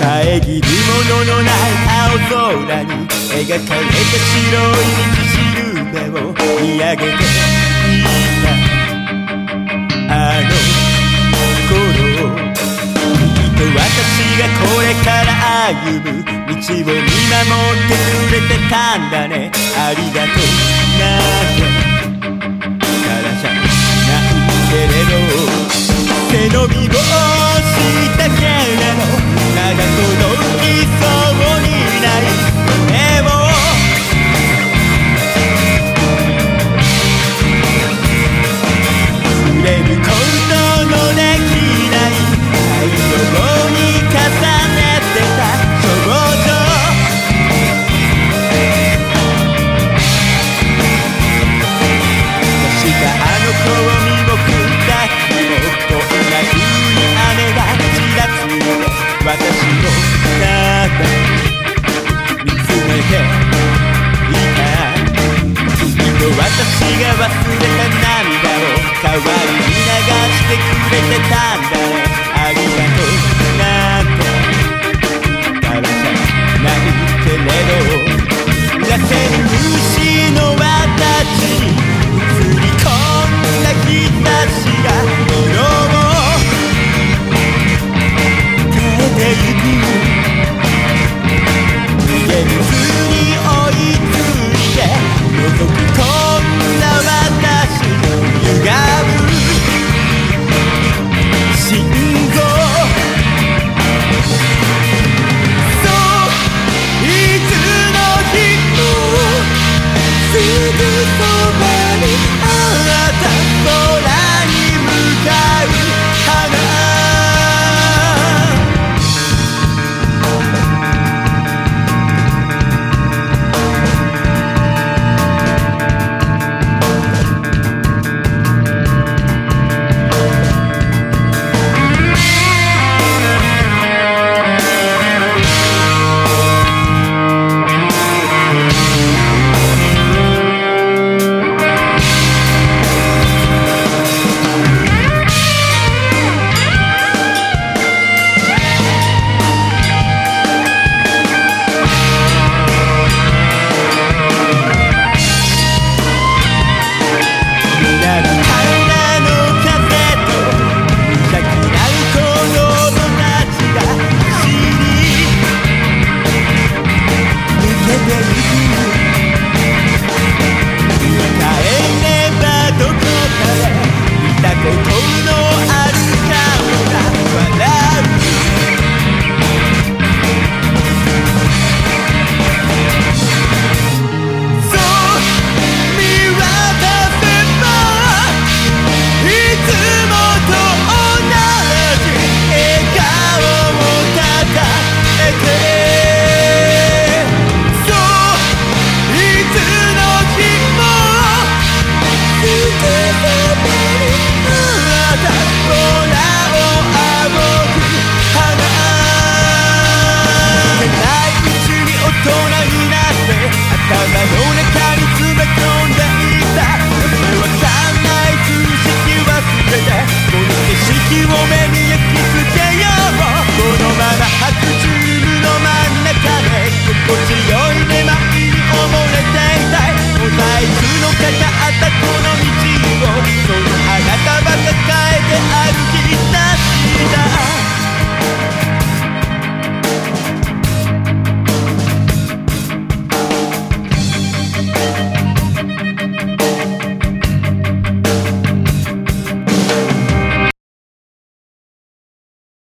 遮るもののない青空に描かれた白い道しるべを見上げていたあの頃きっと私がこれから歩む道を見守ってくれてたんだねありがとうなんてからじゃないけれど背伸びをすぐそばにあなた空に向かう。